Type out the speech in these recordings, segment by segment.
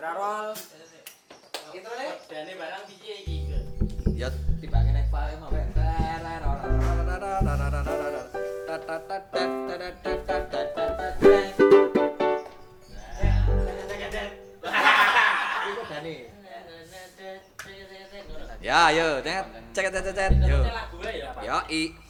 Kamera roll. Dane barang piye iki? Ya timbangin nek file Dani. Ya, ayo, cek cek cek cek. Yo. ya. Yo, i.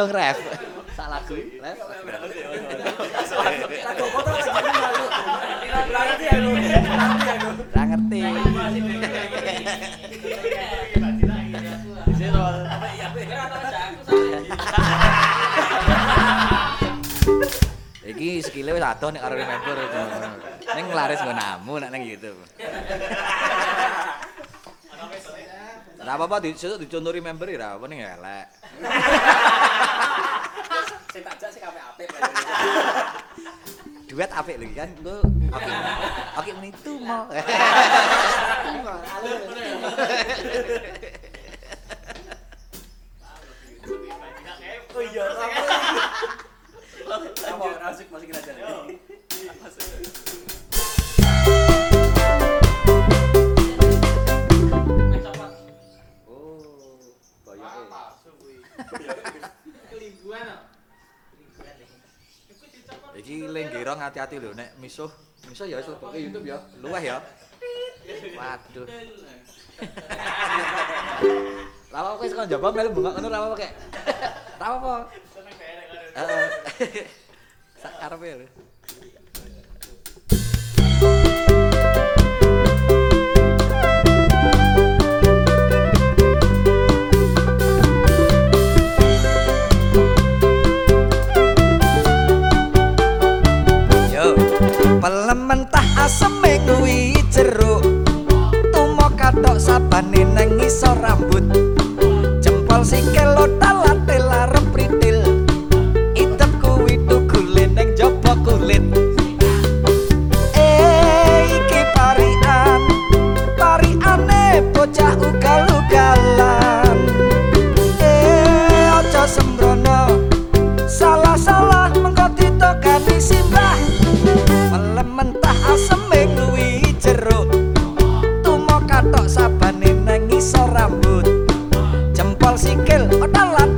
langsung ref. Sak lagu ref. Lagu lagi malu. Berarti ya lu. Berarti ya lu. Ra ngerti Iki skillnya wis adoh nek karo member. Ning laris nggo namu nek nang gitu. Ora apa-apa di sesuk diconturi member ya apa ning elek. Sing tak jak sing apik-apik. Duet apik lho kan. Engko apik. Oke meni itu mau. Oh Iki lenggero hati-hati lho nek misuh. Misuh ya wis leboke YouTube ya. Luweh ya. Waduh. Lah apa wis kok njaba melu bengok ngono ra apa kek. Ra apa. Heeh. Sak karepe lho. Alá.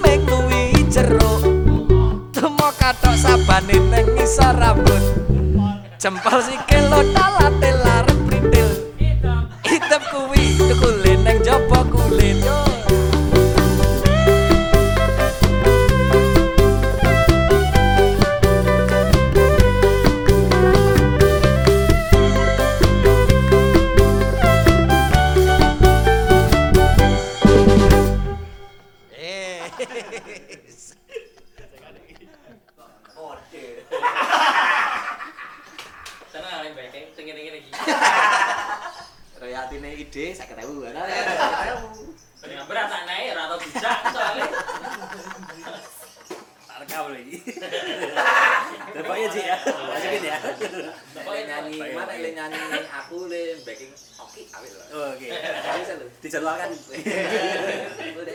kambing luwi jeruk. Tumo katok sabane neng isa rambut. Jempol sikil lo dalatilah Royaltine ide 50.000 kan. Dengan berat tak naik ora tau soalnya. Tak rekam lagi. Tepaknya sih ya. Masukin ya. Pokoknya nyanyi mana le nyanyi aku le backing oke awet loh. Oke. Dijadwalkan. Udah.